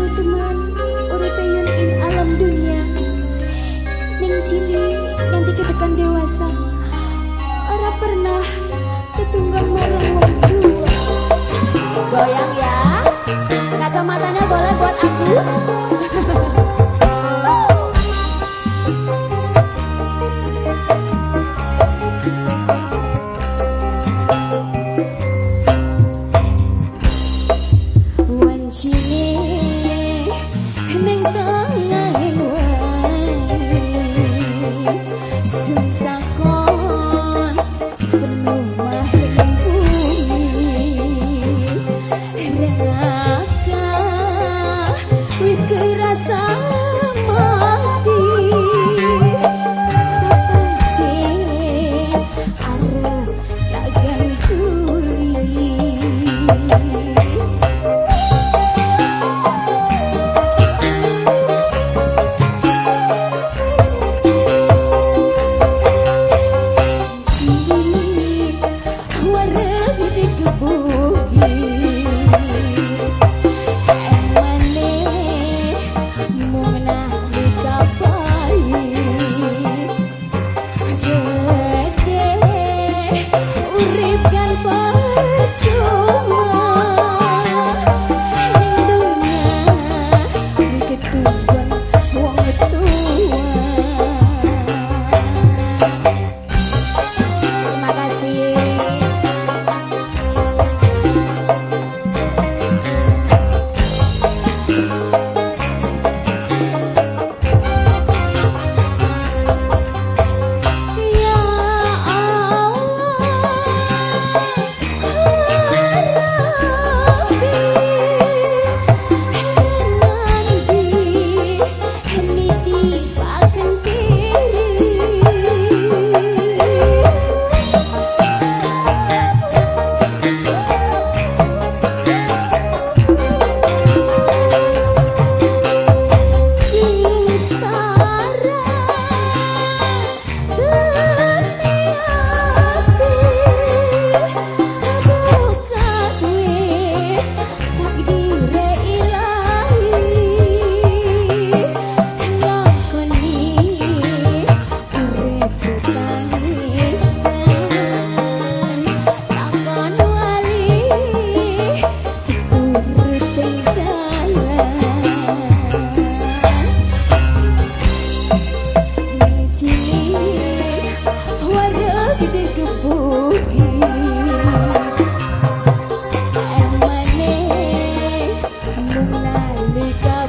turutuman uruteun ing alam dunia. Ning cili nanti ketekan dewasa. Ora pernah ketunggang marang wong goyang ya kacamatanya mi casa.